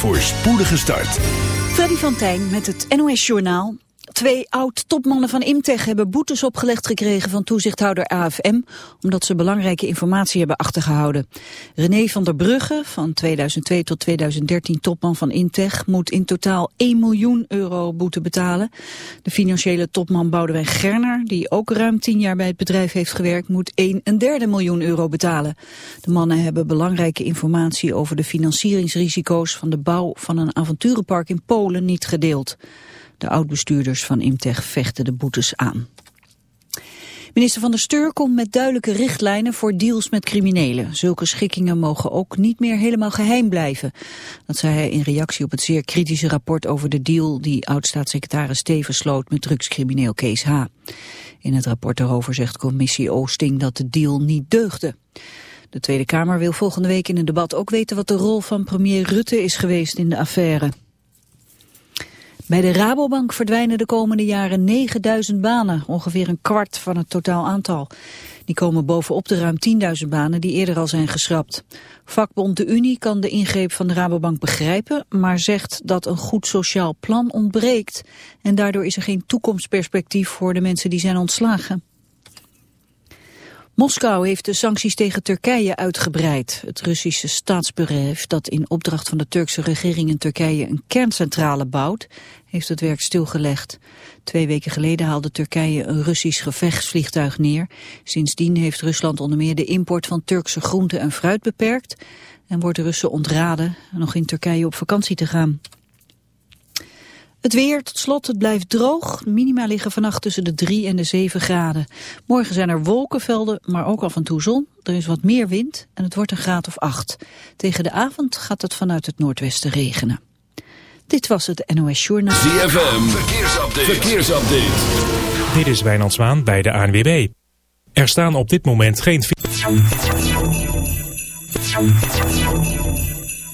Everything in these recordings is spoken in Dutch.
voor spoedige start. Freddy van Tijn met het NOS Journaal. Twee oud-topmannen van Imtech hebben boetes opgelegd gekregen van toezichthouder AFM, omdat ze belangrijke informatie hebben achtergehouden. René van der Brugge, van 2002 tot 2013 topman van Imtech, moet in totaal 1 miljoen euro boete betalen. De financiële topman Boudewijn Gerner, die ook ruim 10 jaar bij het bedrijf heeft gewerkt, moet 1 een derde miljoen euro betalen. De mannen hebben belangrijke informatie over de financieringsrisico's van de bouw van een avonturenpark in Polen niet gedeeld. De oud-bestuurders van Imtech vechten de boetes aan. Minister van der Steur komt met duidelijke richtlijnen voor deals met criminelen. Zulke schikkingen mogen ook niet meer helemaal geheim blijven. Dat zei hij in reactie op het zeer kritische rapport over de deal die oud-staatssecretaris Steven sloot met drugscrimineel Kees H. In het rapport daarover zegt commissie Oosting dat de deal niet deugde. De Tweede Kamer wil volgende week in een debat ook weten wat de rol van premier Rutte is geweest in de affaire. Bij de Rabobank verdwijnen de komende jaren 9000 banen, ongeveer een kwart van het totaal aantal. Die komen bovenop de ruim 10.000 banen die eerder al zijn geschrapt. Vakbond De Unie kan de ingreep van de Rabobank begrijpen, maar zegt dat een goed sociaal plan ontbreekt. En daardoor is er geen toekomstperspectief voor de mensen die zijn ontslagen. Moskou heeft de sancties tegen Turkije uitgebreid. Het Russische staatsbedrijf dat in opdracht van de Turkse regering in Turkije een kerncentrale bouwt, heeft het werk stilgelegd. Twee weken geleden haalde Turkije een Russisch gevechtsvliegtuig neer. Sindsdien heeft Rusland onder meer de import van Turkse groenten en fruit beperkt en wordt de Russen ontraden nog in Turkije op vakantie te gaan. Het weer, tot slot, het blijft droog. Minima liggen vannacht tussen de 3 en de 7 graden. Morgen zijn er wolkenvelden, maar ook af en toe zon. Er is wat meer wind en het wordt een graad of 8. Tegen de avond gaat het vanuit het noordwesten regenen. Dit was het NOS Journaal. ZFM, verkeersupdate. verkeersupdate. Dit is Wijnand Zwaan bij de ANWB. Er staan op dit moment geen...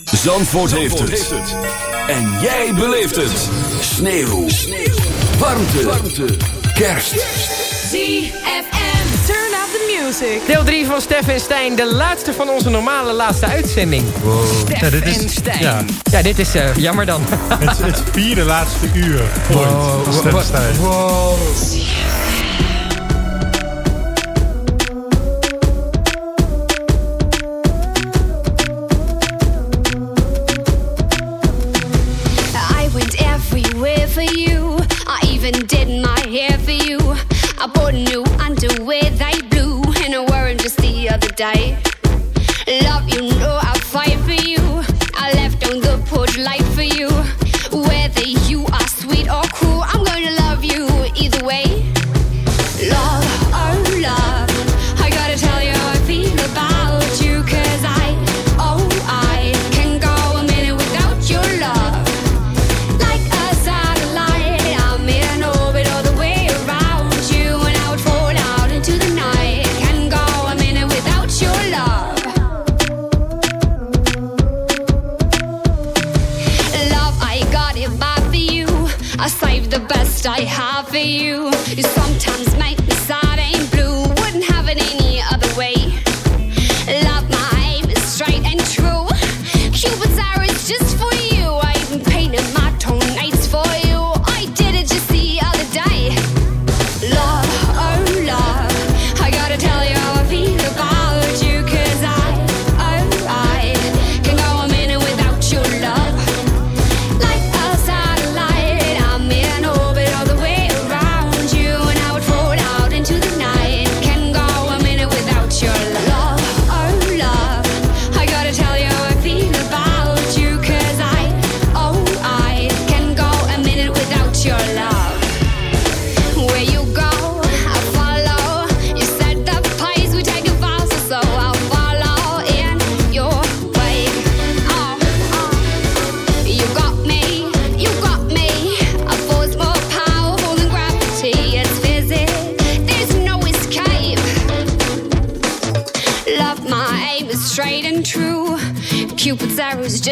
Zandvoort, heeft, het. En jij beleeft het. Sneeuw. Sneeuw. Warmte. Warmte. Kerst. ZFM. Turn up the music. Deel 3 van Stef en Stijn. De laatste van onze normale laatste uitzending. Wow. Stef Ja, dit is- en Stijn. ja. Ja, dit is eh, jammer dan. Het, het vierde laatste uur van Stef en Stijn. Wow. I bought new underwear they blue, and I wore 'em just the other day. Love, you know I fight for you.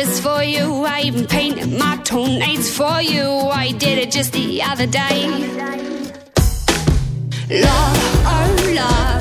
Just for you. I even painted my toenails for you. I did it just the other day. Love, oh love,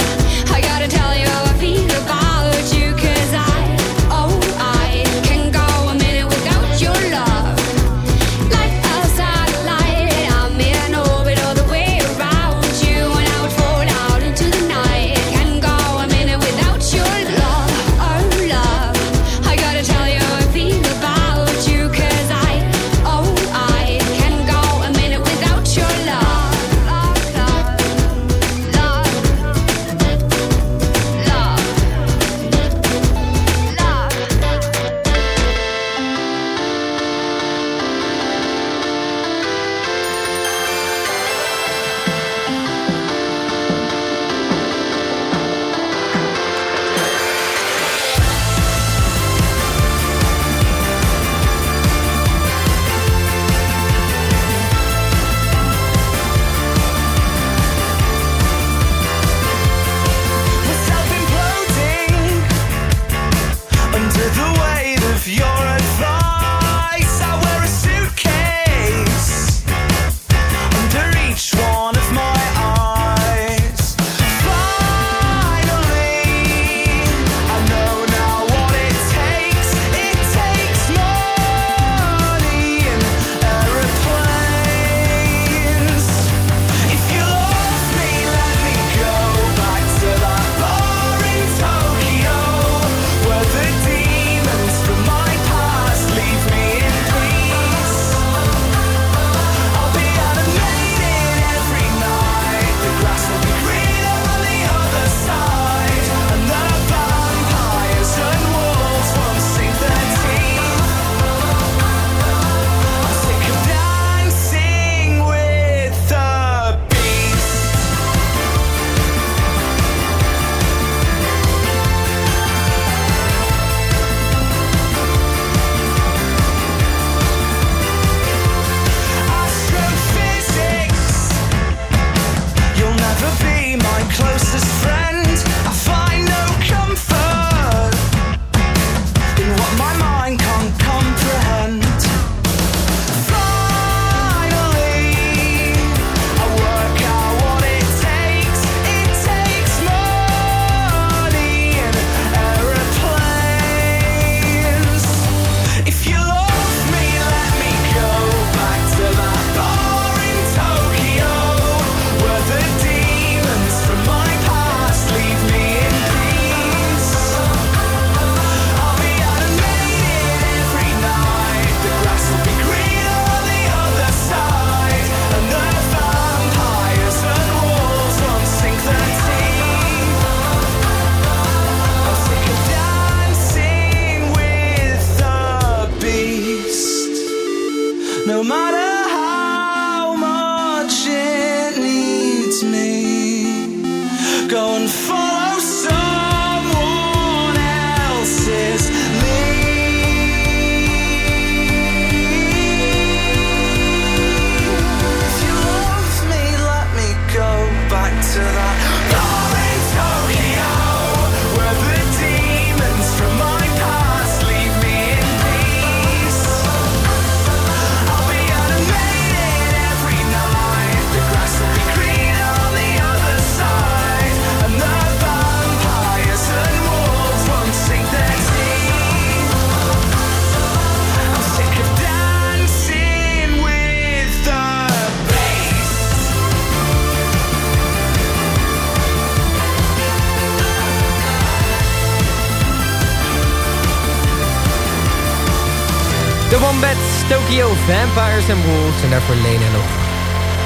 Vampires and Wolves. En daarvoor Lena nog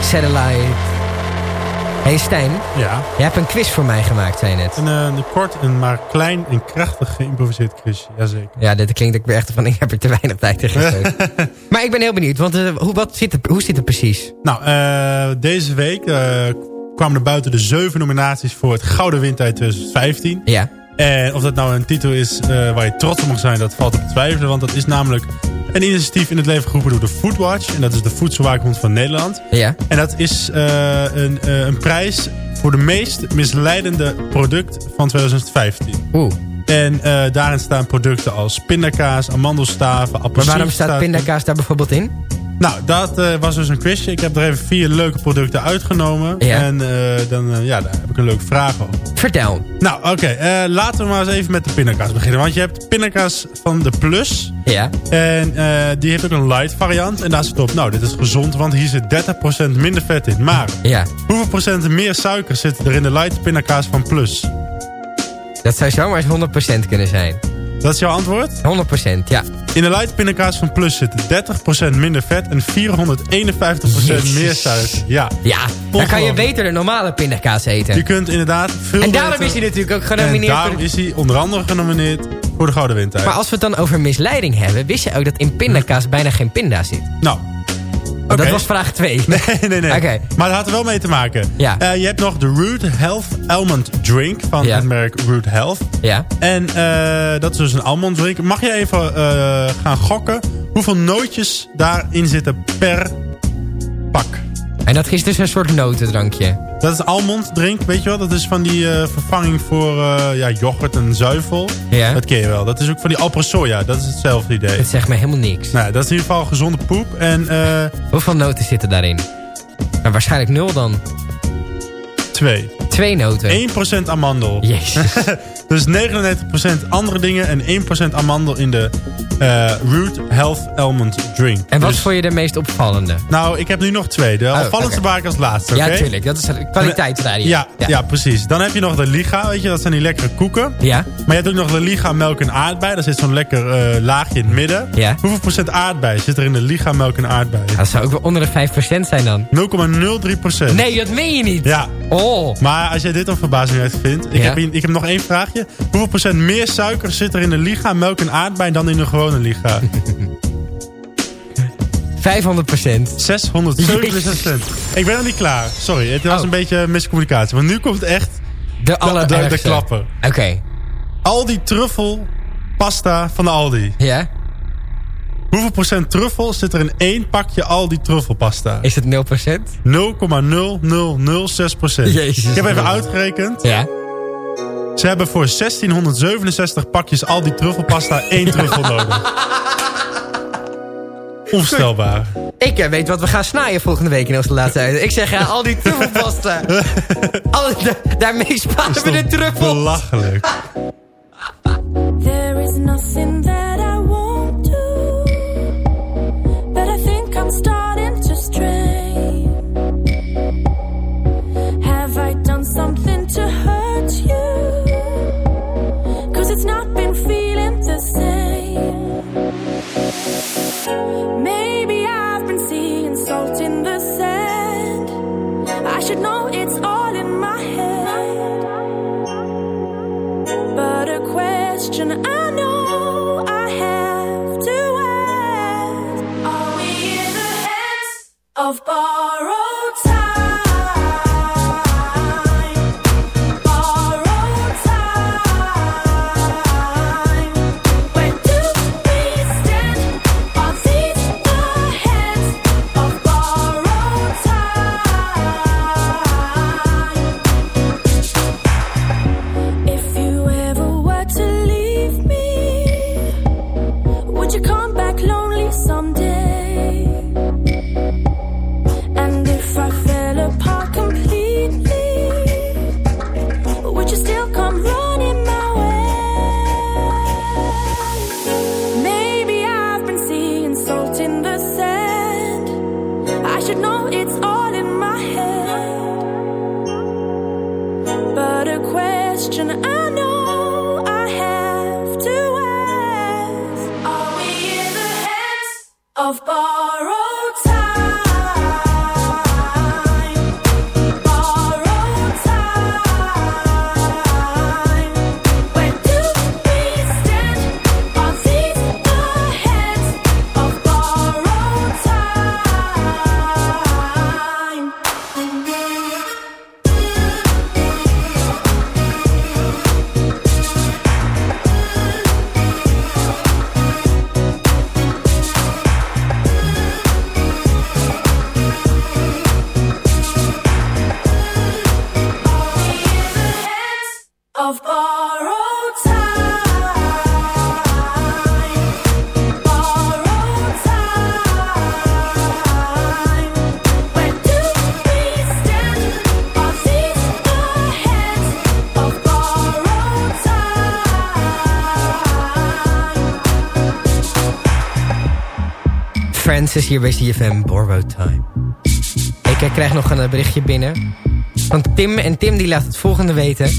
Satellite. Hey Stijn, Ja, jij hebt een quiz voor mij gemaakt, zei je net. een, eh, een kort en maar klein en krachtig geïmproviseerd quizje. Jazeker. Ja, dit klinkt ook weer echt van, ik heb er te weinig tijd in gestoken. maar ik ben heel benieuwd, want eh, hoe, wat zit er, hoe zit het precies? Nou, eh, deze week kwamen er buiten de zeven nominaties voor het Gouden Windtijd 2015. Ja, En of dat nou een titel is waar je trots op mag zijn, dat valt op te twijfelen. Want dat is namelijk een initiatief in het leven geroepen door de Foodwatch. En dat is de Voedselwaakhond van Nederland. ja. En dat is eh, een, eh, een prijs voor de meest misleidende product van 2015. Oeh. En eh, daarin staan producten als pindakaas, amandelstaven, Maar appelsienstaven. waarom staat pindakaas daar bijvoorbeeld in? Nou, dat eh, was dus een quizje. Ik heb er even vier leuke producten uitgenomen. Ja. En eh, dan, eh, ja, daar heb ik een leuke vraag over. Vertel. Nou, oké. laten we maar eens even met de pindakaas beginnen. Want je hebt pindakaas van de Plus. Ja. En die heeft ook een light variant. En daar zit op, nou, dit is gezond, want hier zit 30% minder vet in. Maar Ja. hoeveel procent meer suiker zit er in de light pindakaas van Plus? Dat zou zomaar eens 100% kunnen zijn. 100%, Dat is jouw antwoord? ja. In de light pindakaas van Plus zit 30% minder vet en 451% Jezus. meer suiker. Ja. Ja, dan kan je beter de normale pindakaas Je eten. kunt inderdaad veel En daarom beter- is hij natuurlijk ook En genomineerd. daarom voor- is hij onder andere genomineerd voor de Gouden Windtijd. Maar als we het dan over misleiding hebben... wist je ook dat in pindakaas bijna geen pinda zit? Nou, Dat was vraag 2. nee, nee, nee. Oké. Maar dat had er wel mee te maken. Ja. Eh, je hebt nog de Root Health Almond Drink van Ja. het merk Root Health. Ja. En eh, dat is dus een almond drink. Mag je even eh, gaan gokken hoeveel nootjes daarin zitten per pak? En dat is dus een soort notendrankje. Dat is almond drink, weet je wel? Dat is van die eh, vervanging voor eh, ja, yoghurt en zuivel. Ja. Dat ken je wel. Dat is ook van die Alpro Soja. Dat is hetzelfde idee. Het zegt me helemaal niks. Nou, dat is in ieder geval gezonde poep. En eh Hoeveel noten zitten daarin? Nou, waarschijnlijk nul dan. twee. Twee noten. 1% amandel. Jezus. Dus 99% andere dingen en 1% amandel in de eh, Root Health Almond Drink. En wat Dus- vond je de meest opvallende? Nou, ik heb nu nog twee. De opvallendste oké. baar ik als laatste, Ja, tuurlijk. Dat is kwaliteitsradio. Ja, ja. precies. Dan heb je nog de Liga, weet je, dat zijn die lekkere koeken. Ja? Maar je hebt ook nog de Liga melk en aardbei. Daar zit zo'n lekker eh, laagje in het midden. Ja. Hoeveel procent aardbei zit er in de Liga melk en aardbei? Dat zou ook wel onder de 5% zijn dan. 0,03 procent. Nee, dat meen je niet. Ja, Oh. maar als jij dit een verbazingwekkend vindt. Ik, Ja. heb, hier- ik heb nog één vraagje. Hoeveel procent meer suiker zit er in de Liga melk en aardbei dan in de gewone Liga? 500%. 667 cent. Ik ben nog niet klaar. Sorry, het was Oh. een beetje miscommunicatie. Want nu komt echt De de, de, allerergste. de klapper. Oké. Aldi truffel pasta van de Aldi. Ja? Hoeveel procent truffel zit er in één pakje Aldi truffelpasta? Is het 0%? 0,0006 procent. Jezus. Ik heb even uitgerekend. Ja. Ze hebben voor 1667 pakjes Aldi truffelpasta één truffel nodig. Onvoorstelbaar. Ik eh, weet wat we gaan snijden volgende week in onze laatste uit. Ik zeg, ja, al die truffelpasta. al, da- daarmee sparen we de truffel. Belachelijk. There is nothing that of borrowed Francis hier bij CFM, Borrowed Time. Ik eh, krijg nog een eh, berichtje binnen van Tim. En Tim die laat het volgende weten.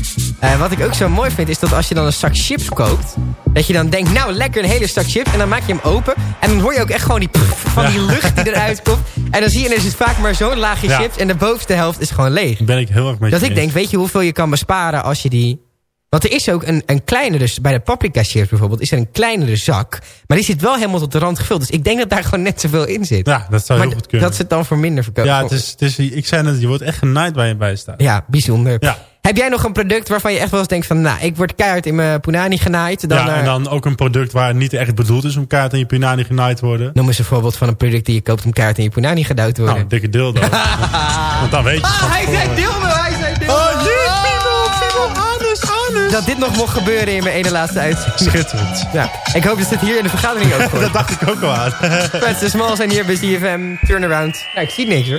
Eh, wat ik ook zo mooi vind is dat als je dan een zak chips koopt... dat je dan denkt, nou lekker een hele zak chips. En dan maak je hem open. En dan hoor je ook echt gewoon die pff van die lucht die eruit komt. En dan zie je, er is vaak maar zo'n laagje Ja. chips. En de bovenste helft is gewoon leeg. Ben ik heel erg met Dat je ik eens. denk, weet je hoeveel je kan besparen als je die... Want er is ook een, een kleinere, dus bij de paprika chips bijvoorbeeld... is er een kleinere zak. Maar die zit wel helemaal tot de rand gevuld. Dus ik denk dat daar gewoon net zoveel in zit. Ja, dat zou maar heel goed kunnen. dat ze het dan voor minder verkopen. Ja, het is, het is, ik zei net, je wordt echt genaaid waar je bij staat. Ja, bijzonder. Ja. Heb jij nog een product waarvan je echt wel eens denkt van... nou, ik word keihard in mijn punani genaaid. Dan, ja, en eh, dan ook een product waar het niet echt bedoeld is om kaart in je punani genaaid te worden. Noem eens een voorbeeld van een product die je koopt om keihard in je punani gedouwd te worden. Nou, een dikke dildo. Want dan weet je. ah, hij zei dildo, hij zei Dat dit nog mocht gebeuren in mijn ene laatste uitzending. Schitterend. Ja, ik hoop dat dit hier in de vergadering ook voor. Dat dacht ik ook al aan. Freds de Small zijn hier bij CFM Turnaround. Ja, ik zie niks hoor.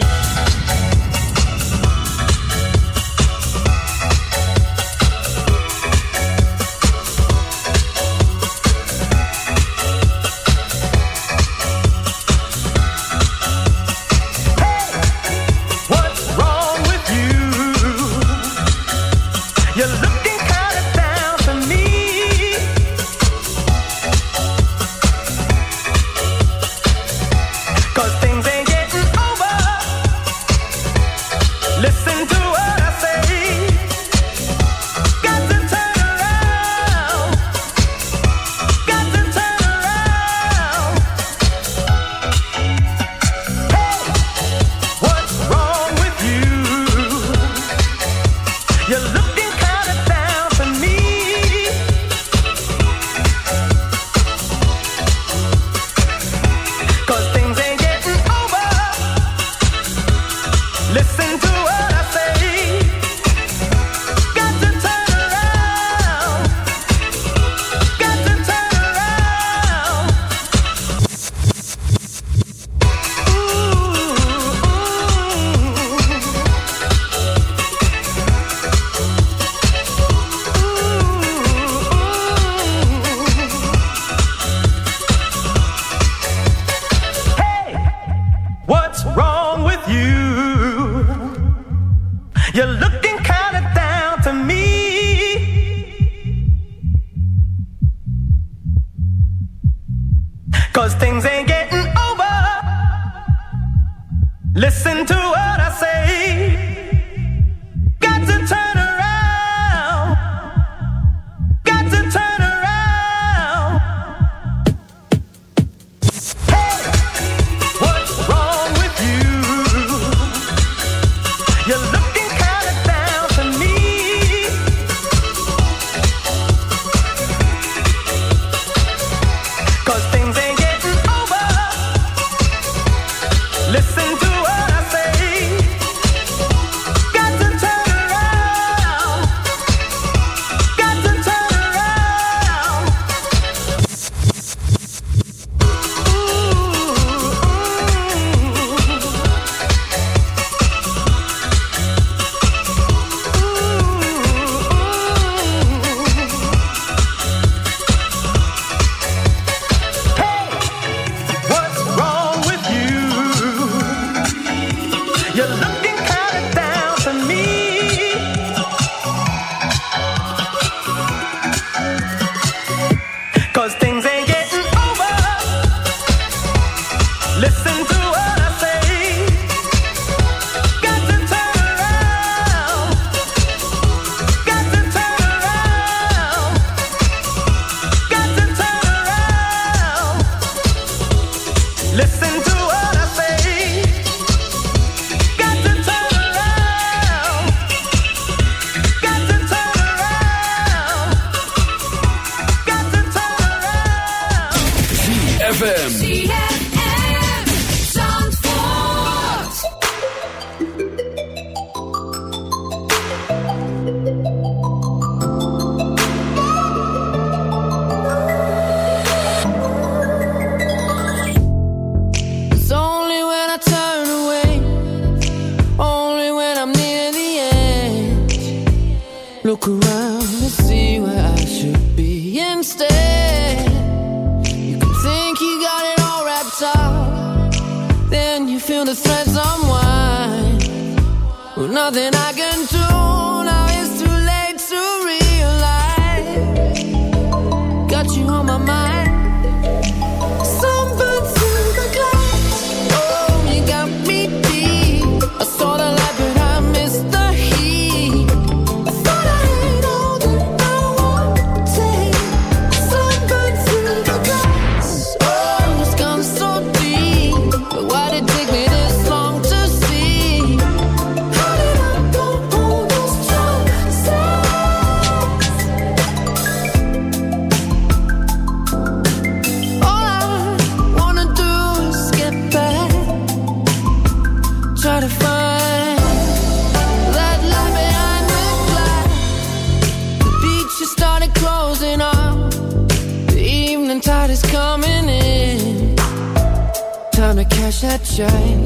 shine.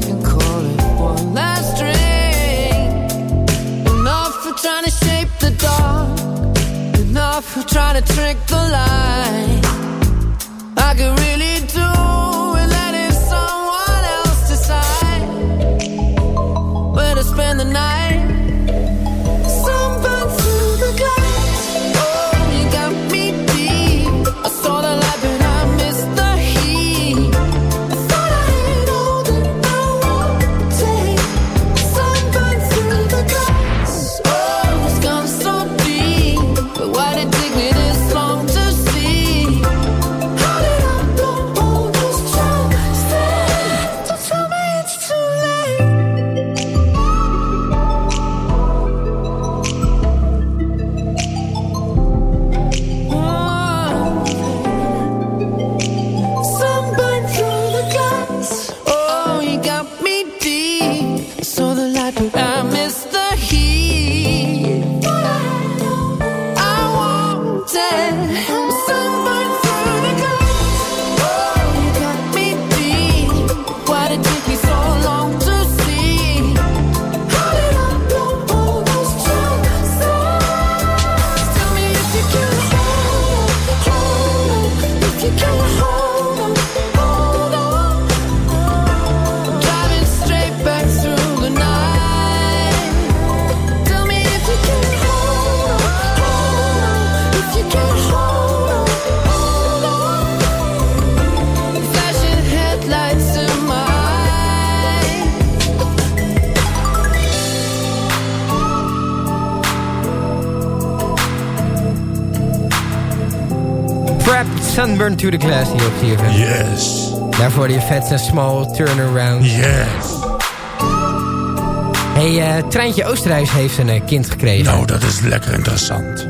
Sunburn to the Glass hier op CFM. Yes. Daarvoor die and Small Turnaround. Yes. Hey, eh, Treintje Oosterhuis heeft een eh, kind gekregen. Nou, dat is lekker interessant.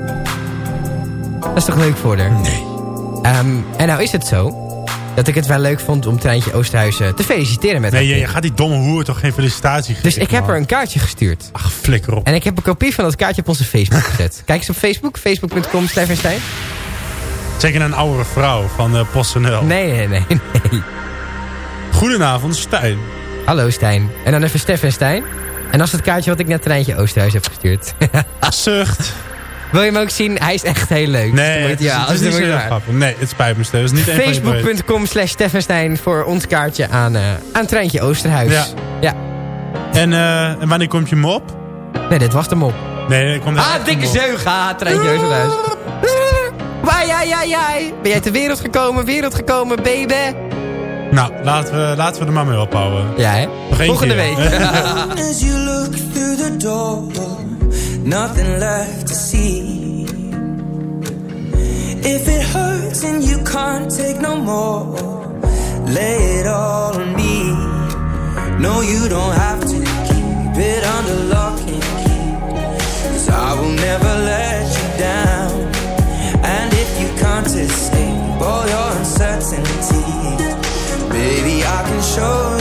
Dat is toch leuk voor haar? Nee. Ehm, en nou is het zo dat ik het wel leuk vond om Treintje Oosterhuis eh, te feliciteren met Nee, je, je gaat die domme hoer toch geen felicitatie geven? Dus ik heb man. haar een kaartje gestuurd. Ach, flikker op. En ik heb een kopie van dat kaartje op onze Facebook gezet. Kijk eens op Facebook, facebook.com Stijn. Zeker een oudere vrouw van uh, PostNL. Nee, nee, nee, nee. Goedenavond, Stijn. Hallo Stijn. En dan even Stef en Stijn. En dat is het kaartje wat ik net Treintje Oosterhuis heb gestuurd. Zucht. Wil je hem ook zien? Hij is echt heel leuk. Nee, Dus het is, het is niet zo grappig. Nee, het spijt me, projecten. Facebook.com slash Steffenstein voor ons kaartje aan, eh, aan Treintje Oosterhuis. Ja. ja. En, eh, en wanneer komt je mop? Nee, dit was de mop. Nee, ik kom Ah, dikke zeug. Ah, Treintje Oosterhuis. Waai, jij, jij, jij. Ben jij ter wereld gekomen, wereld gekomen, baby. Nou, laten we, laten we er maar mee ophouden. Ja, hè? Volgende keer. week. As you look through the door, nothing left to see. If it hurts and you can't take no more, lay it all on me. No, you don't have to keep it under lock and key. Cause I will never let I can show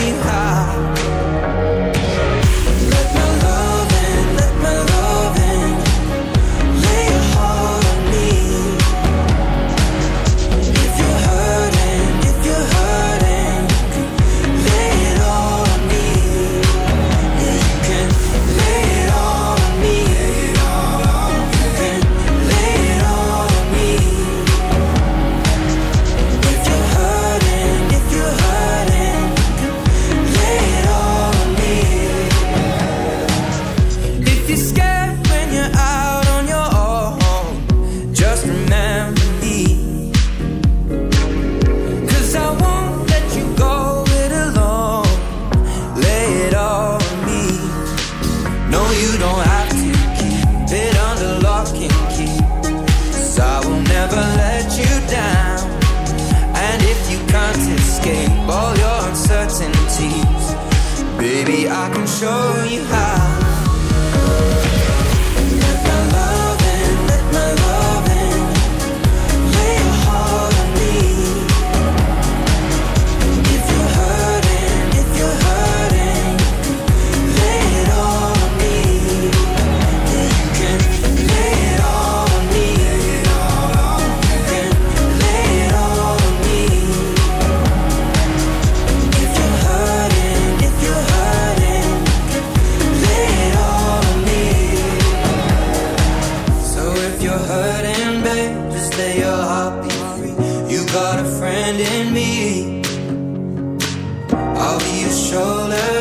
shoulder.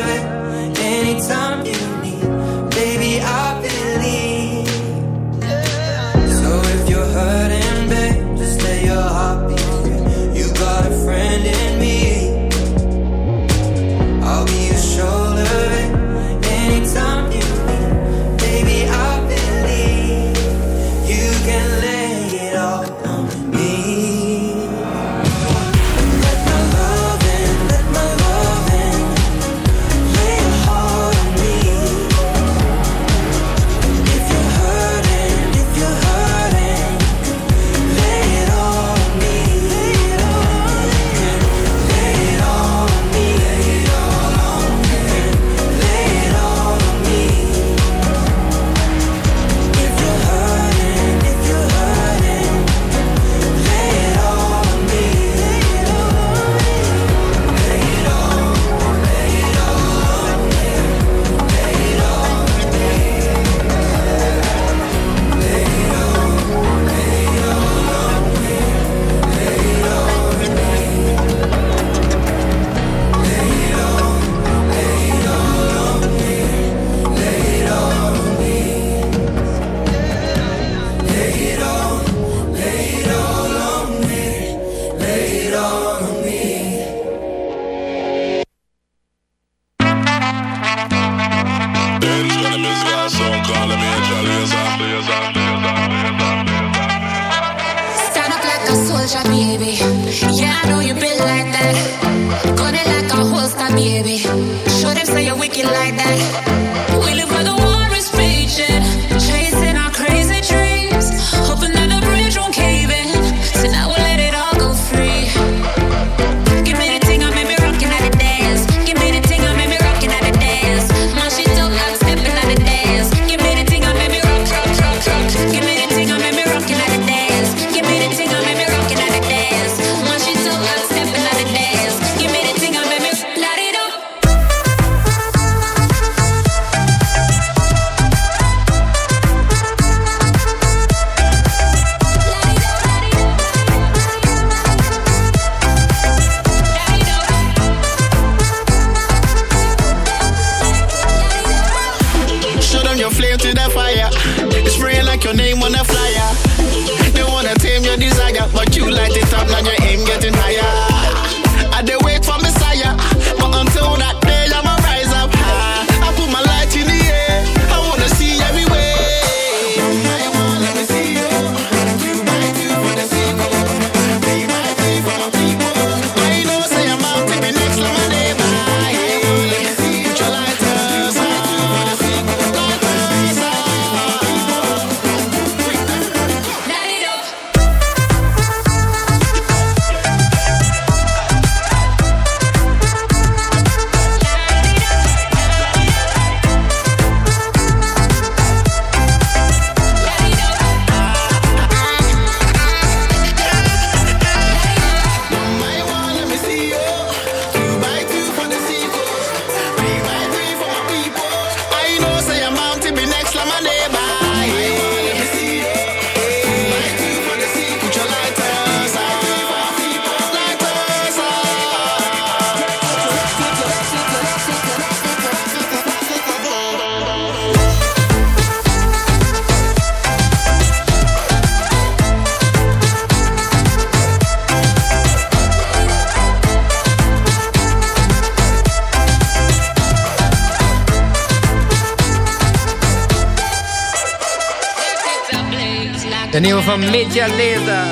De nieuwe van Midja Leerda.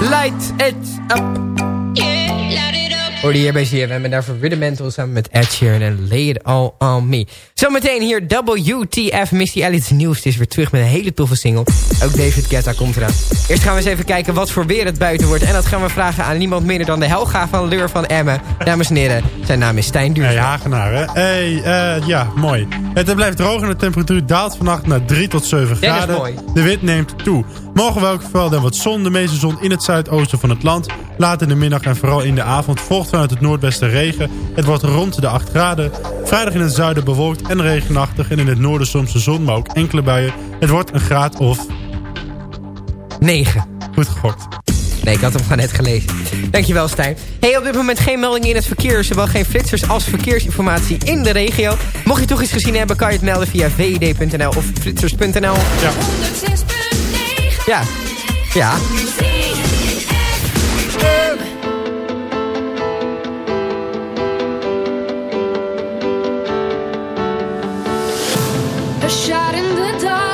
Light it up. Hoorde hier bij ZFM en daarvoor Rudimental samen met Ed Sheeran en Lay It All On Me. Zometeen hier WTF Missy Elliott's nieuwste is weer terug met een hele toffe single. Ook David Guetta komt eraan. Eerst gaan we eens even kijken wat voor weer het buiten wordt. En dat gaan we vragen aan niemand minder dan de Helga van Leur van Emmen. Dames en heren, zijn naam is Stijn Duur. Hey, Hagenaar, hè? Hey, eh, ja, mooi. Het blijft droog en de temperatuur daalt vannacht naar 3 tot 7 Dat is graden. mooi. De wind neemt toe. Morgen welke velden en wat zon. De meeste zon in het zuidoosten van het land. Laat in de middag en vooral in de avond volgt vanuit het noordwesten regen. Het wordt rond de 8 graden. Vrijdag in het zuiden bewolkt en regenachtig. En in het noorden soms de zon, maar ook enkele buien. Het wordt een graad of... 9. Goed gegokt. Nee, ik had hem gewoon net gelezen. Dankjewel, Stijn. Hey, op dit moment geen meldingen in het verkeer. Zowel geen flitsers als verkeersinformatie in de regio. Mocht je toch iets gezien hebben, kan je het melden via vid.nl of flitsers.nl. Ja. 106.9 Ja. Ja. Shot in the dark,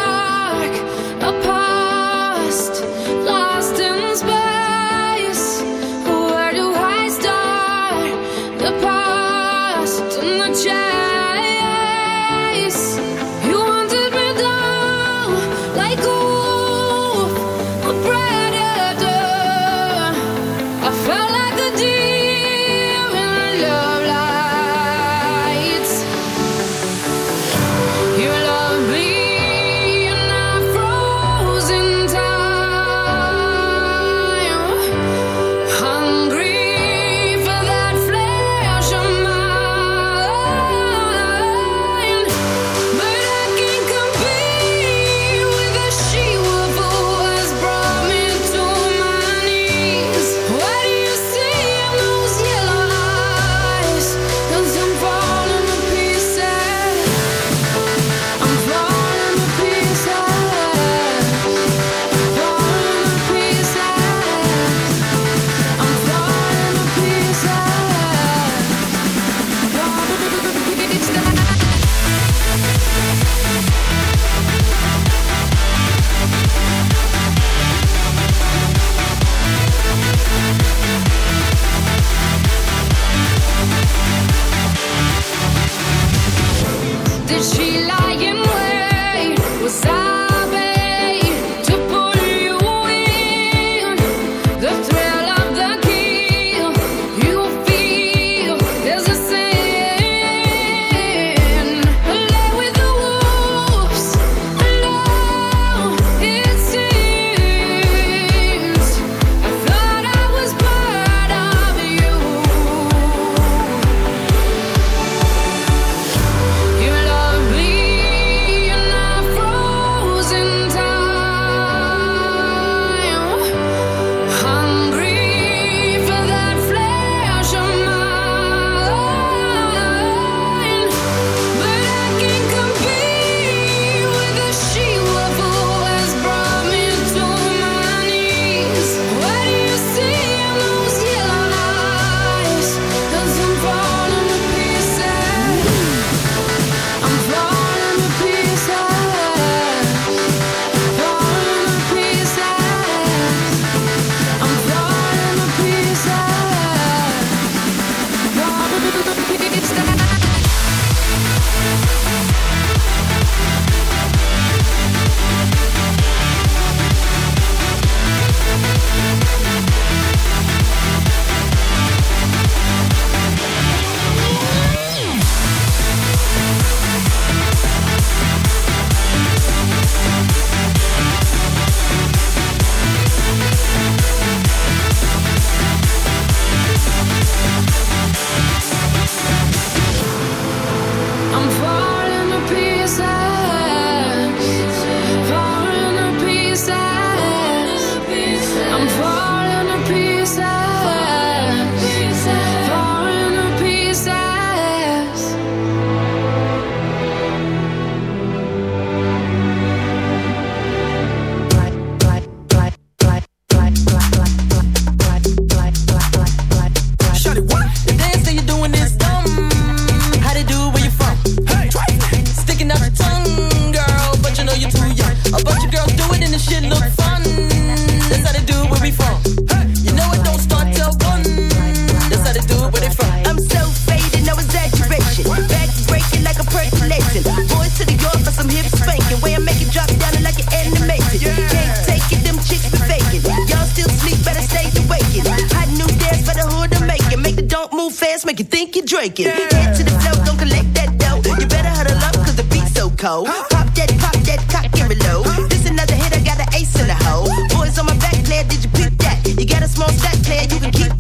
think you're drinking. Head to the flow, don't collect that dough. You better huddle up, cause the beat's so cold. Pop that, pop that, cock and reload. This another hit, I got an ace in the hole. Boys on my back, player, did you pick that? You got a small stack, player, you can keep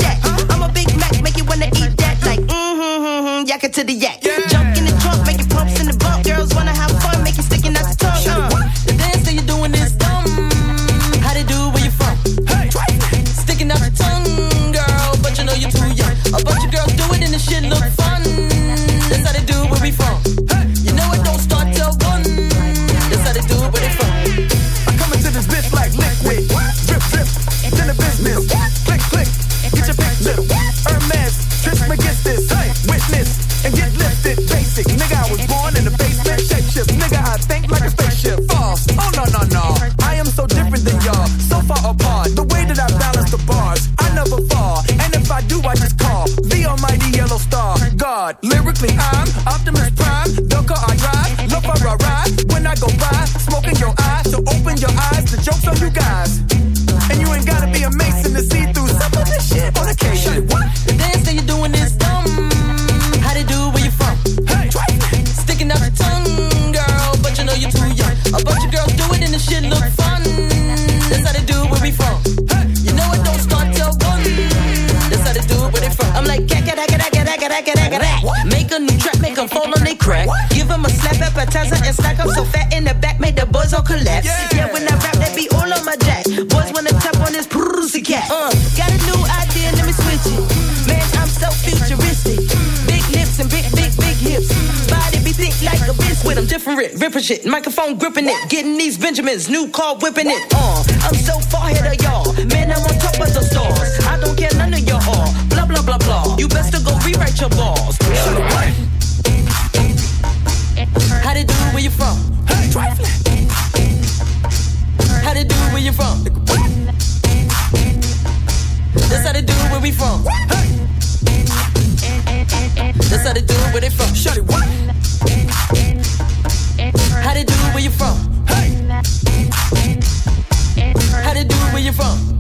biscuit. I'm different, ripping shit. Microphone gripping it. Getting these Benjamins. New car whipping it. Uh, I'm so far ahead of y'all. Man, I'm on top of the stars. I don't care none of your all. Blah, blah, blah, blah. You best to go rewrite your balls. How they do where you from? How they do where you from? That's how they do where we from. That's how they do where they from. Shut it, what? From? How they do it where you from?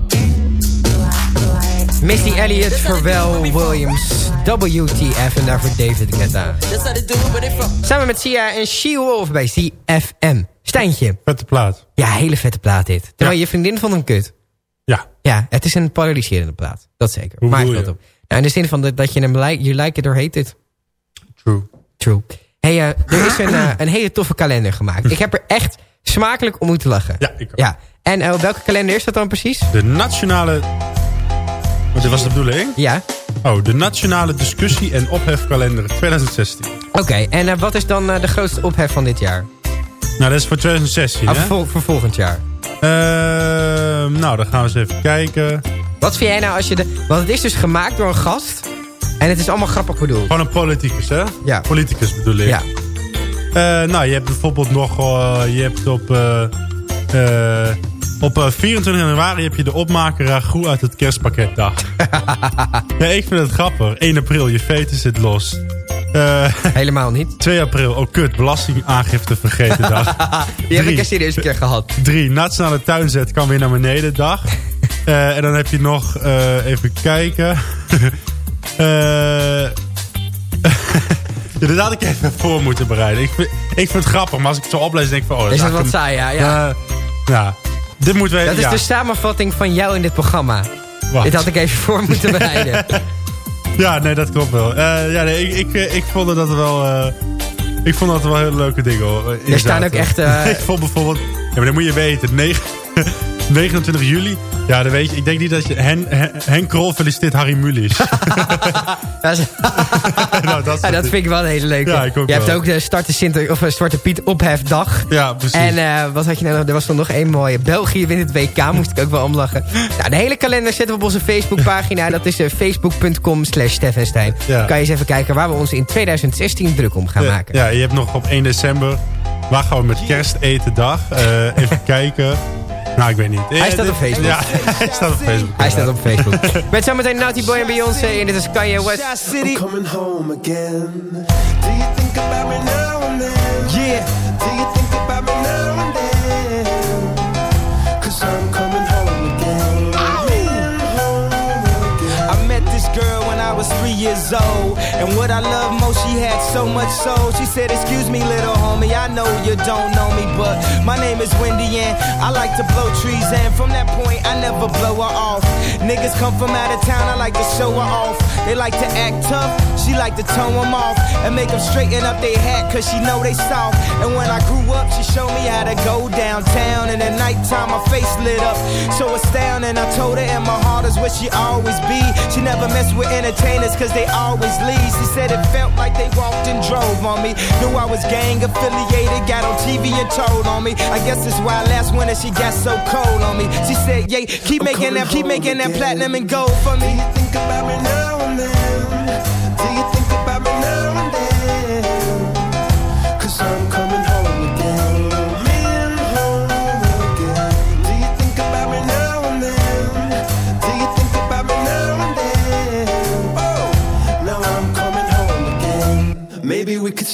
Missy Elliott, Pharrell Williams, WTF en daarvoor David Guetta. That's how they do it where they from. Samen met Sia en She-Wolf bij CFM. Stijntje. Vette plaat. Ja, hele vette plaat dit. Terwijl je vriendin vond hem kut. Ja. Ja, het is een polariserende plaat. Dat zeker. Hoe ik je? op. Nou, in de zin van dat, dat je hem like, you like it or hate it. True. True. Hey, eh, er is een, eh, een hele toffe kalender gemaakt. Ik heb er echt smakelijk om moeten lachen. Ja, ik ook. Ja. En eh, welke kalender is dat dan precies? De nationale... Wat dit was de bedoeling? Ja. Oh, de nationale discussie- en ophefkalender 2016. Oké, en wat is dan de grootste ophef van dit jaar? Nou, dat is voor 2016, Of hè? voor, voor volgend jaar? Ehm, nou, dan gaan we eens even kijken. Wat vind jij nou als je de... Want het is dus gemaakt door een gast. En het is allemaal grappig bedoeld. Gewoon een politicus, hè? Ja. Politicus bedoel ik. Ja. Eh, nou, je hebt bijvoorbeeld nog... eh, je hebt op... eh, op eh, 24 januari heb je de opmaker ragout uit het kerstpakketdag. ja, ik vind het grappig. 1 april, je veten zit los. Helemaal niet. 2 april, oh kut, belastingaangifte vergeten dag. Die heb ik een serieus een keer gehad. 3, nationale tuinzet kan weer naar beneden dag. En dan heb je nog, even kijken. Eh dit had ik even voor moeten bereiden. Ik vind, ik vind het grappig, maar als ik het zo oplees denk ik van... Oh, Is dat wat saai, ja? ja. Eh, ja, dit moeten we... dat is ja, de samenvatting van jou in dit programma. Dit had ik even voor moeten bereiden. Ja, nee, dat klopt wel. Eh, ja, nee, ik, ik, ik vond dat er wel... ik vond dat wel hele leuke dingen hoor, Er staan ook echt, eh, ik vond bijvoorbeeld... Ja, maar dat moet je weten. 9, 29 juli. Ja, dan weet je. Ik denk niet dat je... Hen, Hen, Henk Krol feliciteert Harry Mulisch. Dat, is- nou, dat, ja, dat vind ik wel een hele leuke. Ja, ik ook je hebt ook de Starte Sinter, of eh, Zwarte Piet ophefdag. Ja, precies. En eh, wat had je nou nog? Er was dan nog één mooie. België wint het WK, moest ik ook wel omlachen. Nou, de hele kalender zetten we op onze Facebookpagina. Dat is eh, facebook.com slash Steffenstein. Ja. Kan je eens even kijken waar we ons in 2016 druk om gaan Ja, maken. Ja, je hebt nog op 1 december... Waar gaan we met kerst eten dag? Even kijken. Nou, ik weet niet. Hij staat op Facebook. Ja, hij staat op Facebook. Hij staat op Facebook. Met zometeen Naughty Boy en Beyoncé. En dit is Kanye West. I'm coming home again. Do you think about me now and then? Yeah. Do you think about me now and then? Cause I'm coming home again. Home again. I met this girl when I was three years old. And what I love most, she had so much soul. She said, Excuse me, little homie, I know you don't know me, but my name is Wendy and I like to blow trees. And from that point, I never blow her off. Niggas come from out of town, I like to show her off. They like to act tough, she like to tone them off and make them straighten up their hat, cause she know they soft. And when I grew up, she showed me how to go downtown. And at nighttime, my face lit up, so astounding. I told her, and my heart is where she always be. She never mess with entertainers, cause they always leave. She said it felt like they walked and drove on me. Knew I was gang affiliated, got on TV and told on me. I guess that's why last winter she got so cold on me. She said, yeah, keep making that, keep making that platinum and gold for me. Think about me now and then. Do you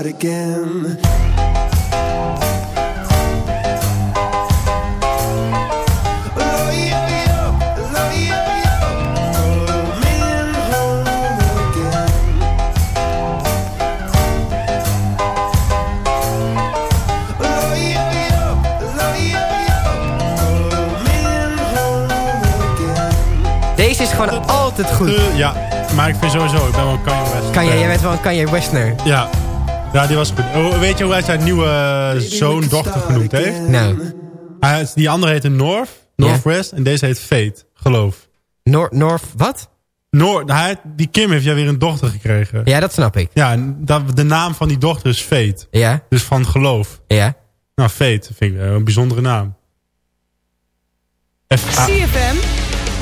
home again. Deze is gewoon altijd goed. Eh, ja, maar ik vind sowieso, ik ben wel een Kanye West. Kan jij, fan. jij bent wel een Kanye Westner. Ja. Ja, die was goed. Oh, weet je hoe hij zijn nieuwe eh, zoon, dochter genoemd heeft? Nou, Hij, die andere heette North, Northwest, en deze heet Fate, geloof. North, North, wat? Noor, hij, die Kim heeft ja weer een dochter gekregen. Ja, dat snap ik. Ja, dat, de naam van die dochter is Fate. Ja, Dus van geloof. ja. Nou, Fate vind ik een bijzondere naam. F CFM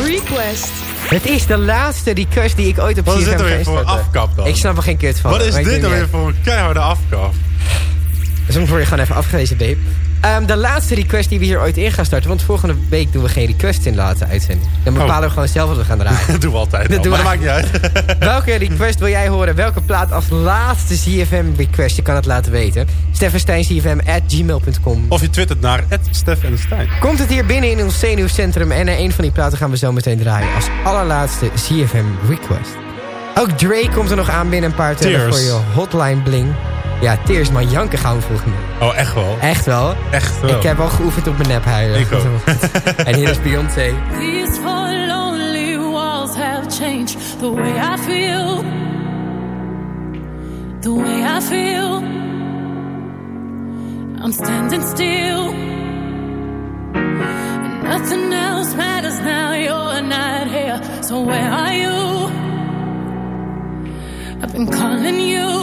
Request. Het is de laatste request die ik ooit op Wat is dit ga alweer voor een instarten. afkap dan? Ik snap er geen kut van. Wat is ik dit alweer niet voor een keiharde afkap? uit. Soms word je gewoon even afgewezen, babe. Ehm, de laatste request die we hier ooit in gaan starten. Want volgende week doen we geen request in de laatste uitzending. Dan bepalen Oh. we gewoon zelf wat we gaan draaien. Dat doen we altijd Dat al, maar dat maakt niet uit. Welke request wil jij horen? Welke plaat als laatste CFM request? Je kan het laten weten. Steffensteincfm at gmail.com. Of je twittert naar Stef en Stijn. Komt het hier binnen in ons zenuwcentrum en naar een van die platen gaan we zo meteen draaien. Als allerlaatste CFM request. Ook Drake komt er nog aan binnen een paar tellen voor je hotline bling. Ja, Tears, maar janken gaan we volgende. Oh, echt wel? Echt wel. Echt wel. Ik heb al geoefend op mijn nephuilen. Ik ook. en hier is Beyoncé. These four lonely walls have changed the way I feel. The way I feel. I'm standing still. And nothing else matters now. You're not here. So where are you? I've been calling you.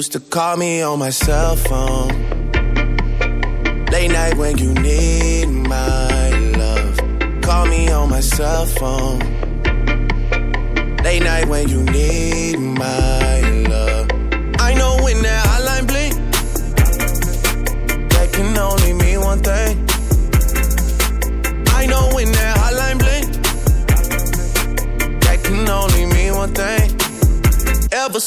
Used to call me on my cell phone. Late night when you need my love. Call me on my cell phone. Late night when you need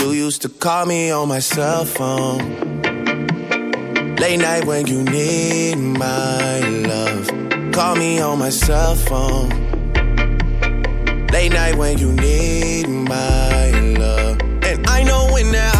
You used to call me on my cell phone. Late night when you need my love. Call me on my cell phone. Late night when you need my love. And I know when that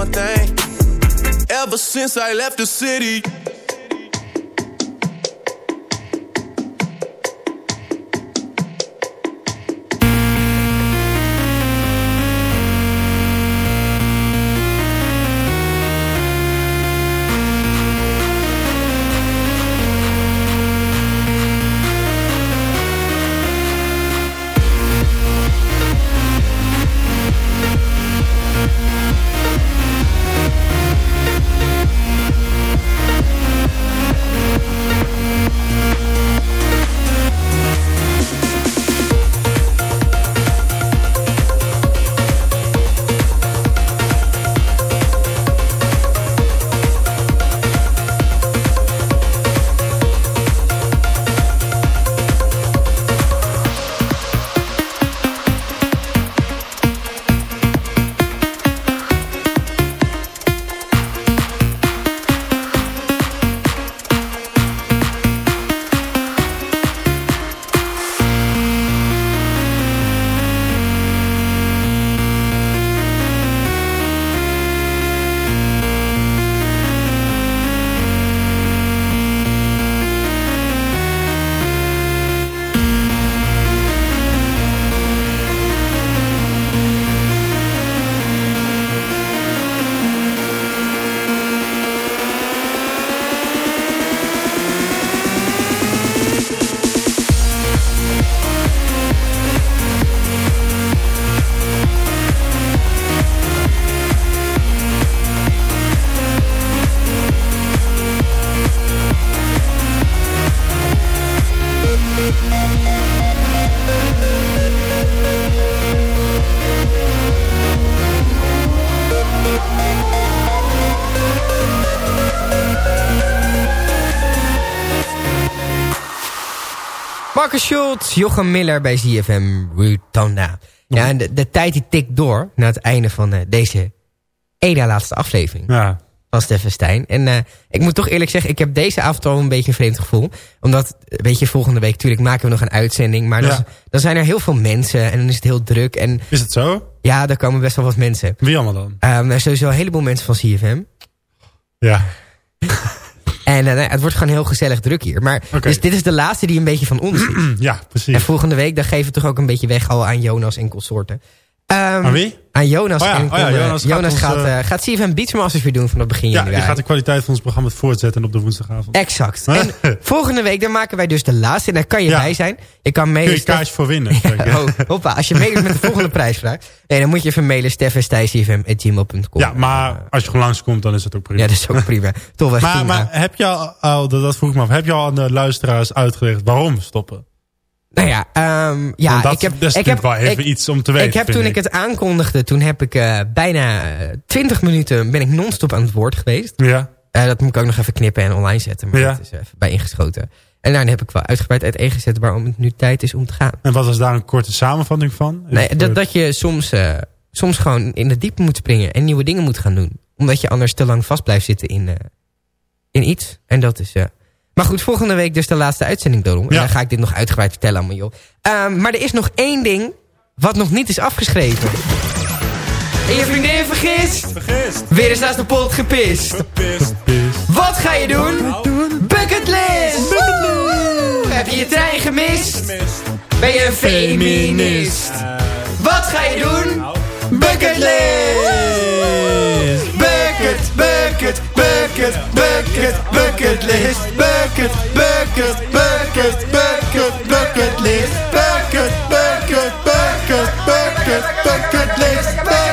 one thing. Ever since I left the city. Marcus Schultz, Jochem Miller bij ZFM Rutanda. Ja, en de, de tijd die tikt door naar het einde van eh, deze ene laatste aflevering Ja. van Steffen Stijn. En eh, ik moet toch eerlijk zeggen, ik heb deze avond al een beetje een vreemd gevoel. Omdat, eh, weet je, volgende week natuurlijk maken we nog een uitzending. Maar dan, Ja. dan zijn er heel veel mensen en dan is het heel druk. En Is het zo? ja, daar komen best wel wat mensen. Wie allemaal dan? Ehm, er zijn sowieso een heleboel mensen van CFM. Ja. En eh, het wordt gewoon heel gezellig druk hier. Maar dus dit is de laatste die een beetje van ons is. Ja, precies. En volgende week, dan geven we toch ook een beetje weg al aan Jonas en consorten. Ehm, Aan wie? Aan Jonas. Oh ja, oh ja, eh, Jonas Jonas, gaat gaat, ons, eh, gaat CFM Beachmasters weer doen vanaf begin Ja, januari. die gaat de kwaliteit van ons programma voortzetten op de woensdagavond. Exact. En volgende week, dan maken wij dus de laatste. En daar kan je Ja. bij zijn. Je kan Kun mailen... je kaartje voor winnen. Ja, oh, hoppa, als je meedoet met de volgende prijsvraag. Nee, dan moet je even mailen steffenstijsfm.gmail.com. Ja, maar als je gewoon langskomt, dan is het ook prima. Ja, dat is ook prima. Toch maar, maar heb je al, dat dat vroeg me af, heb je al aan de luisteraars uitgelegd waarom stoppen? Nou ja, ehm, ja dat, ik heb, dat is ik heb, wel even ik, iets om te weten. ik heb toen ik het aankondigde, toen heb ik eh, bijna eh, 20 minuten ben ik non-stop aan het woord geweest. Ja. Eh, dat moet ik ook nog even knippen en online zetten, maar Ja. dat is even bij ingeschoten. En daarna heb ik wel uitgebreid uiteengezet waarom het nu tijd is om te gaan. En wat was daar een korte samenvatting van? Nee, dat, dat je soms, eh, soms gewoon in de diepe moet springen en nieuwe dingen moet gaan doen. Omdat je anders te lang vast blijft zitten in, eh, in iets. En dat is... maar goed, volgende week dus de laatste uitzending daarom. En Ja. dan ga ik dit nog uitgebreid vertellen allemaal, joh. Ehm, maar er is nog één ding wat nog niet is afgeschreven. En je vriendin vergist. Vergist. Weer eens naast de pot gepist. Wat ga je doen? Bucketlist! Woe! Heb je je trein gemist? Ben je een feminist? Wat ga je doen? Bucketlist! Bucket, bucket, bucket, bucket, bucketlist. Bucket, bucket, bucket, bucket, bucketlist. Bucket, bucket, bucket, bucket, bucketlist. Bucket, bucket,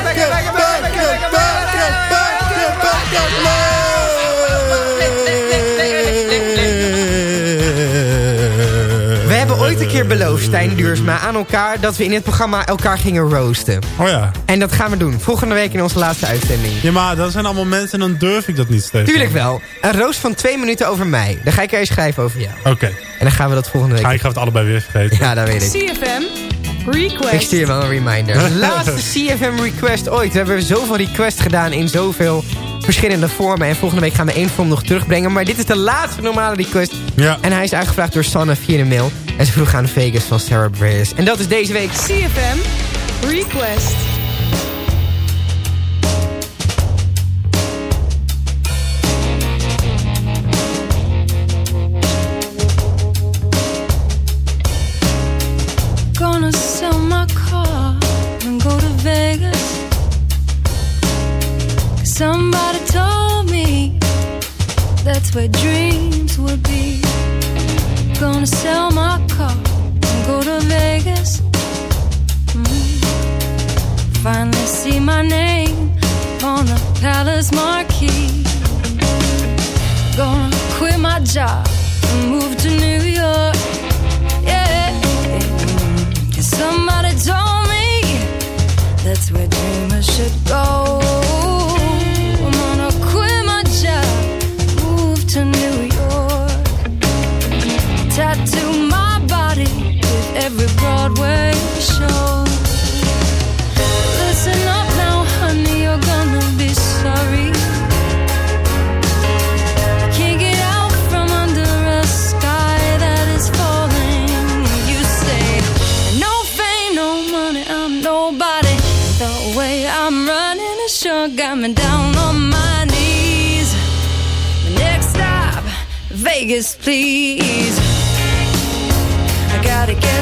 keer beloofd, Stijn Duursma, aan elkaar... dat we in dit programma elkaar gingen roosten. Oh ja. En dat gaan we doen. Volgende week in onze laatste uitzending. Ja, maar dat zijn allemaal mensen en dan durf ik dat niet steeds. Tuurlijk wel. Een roost van twee minuten over mij. Dan ga ik er eens schrijven over jou. Oké. En dan gaan we dat volgende week Ga ik ga het allebei weer vergeten. Ja, dat weet ik. CFM Request. Ik stuur je wel een reminder. Laatste CFM request ooit. We hebben zoveel requests gedaan in zoveel verschillende vormen. En volgende week gaan we één vorm nog terugbrengen. Maar dit is de laatste normale request. Ja. En hij is aangevraagd door Sanne via de mail. En ze vroeg aan Vegas van Sarah Bareilles. En dat is deze week. CFM Request. Job and move to New York. Yeah. Somebody told me that's where dreamers should go. Vegas, please. I gotta get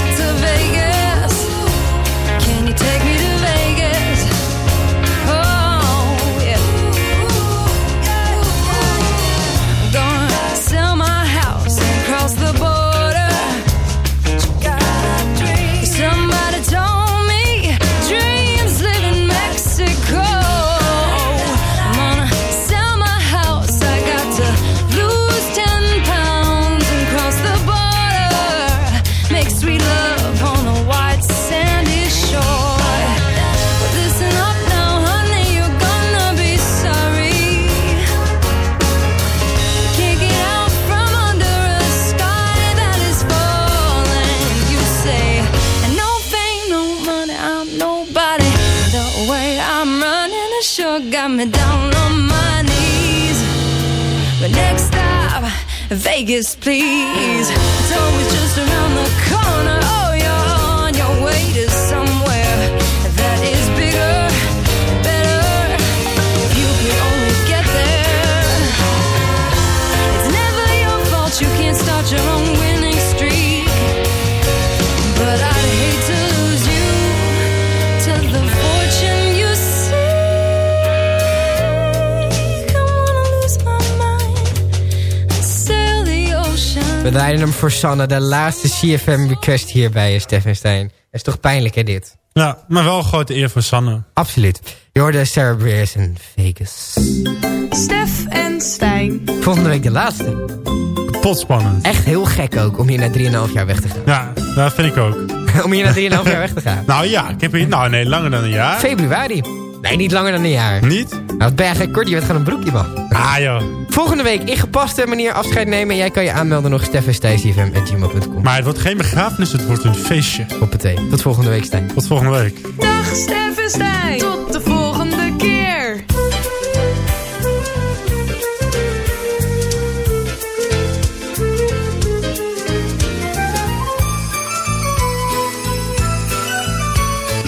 Vegas, please. It's always just around the corner. Oh, you're on your way to We draaien hem voor Sanne, de laatste CFM request hier bij Stefan Stein. Dat is toch pijnlijk hè dit? Ja, maar wel een grote eer voor Sanne. Absoluut. Je hoorde Sarah Beers in Vegas. Stef en Stijn. Volgende week de laatste. Kapot spannend. Echt heel gek ook om hier na 3,5 jaar weg te gaan. Ja, dat vind ik ook. om hier na 3,5 jaar weg te gaan. Nou ja, ik heb hier... Nou nee, langer dan een jaar. Februari. Nee, niet langer dan een jaar. Niet? Nou, wat ben je kort? Je bent gewoon een broekje, man. Ah joh. Volgende week in gepaste manier afscheid nemen. Jij kan je aanmelden nog steffenstijsfm.gmail.com. Maar het wordt geen begrafenis, het wordt een feestje. Hoppatee. Tot volgende week, Stijn. Tot volgende week. Dag Stef en Stijn. Tot de volgende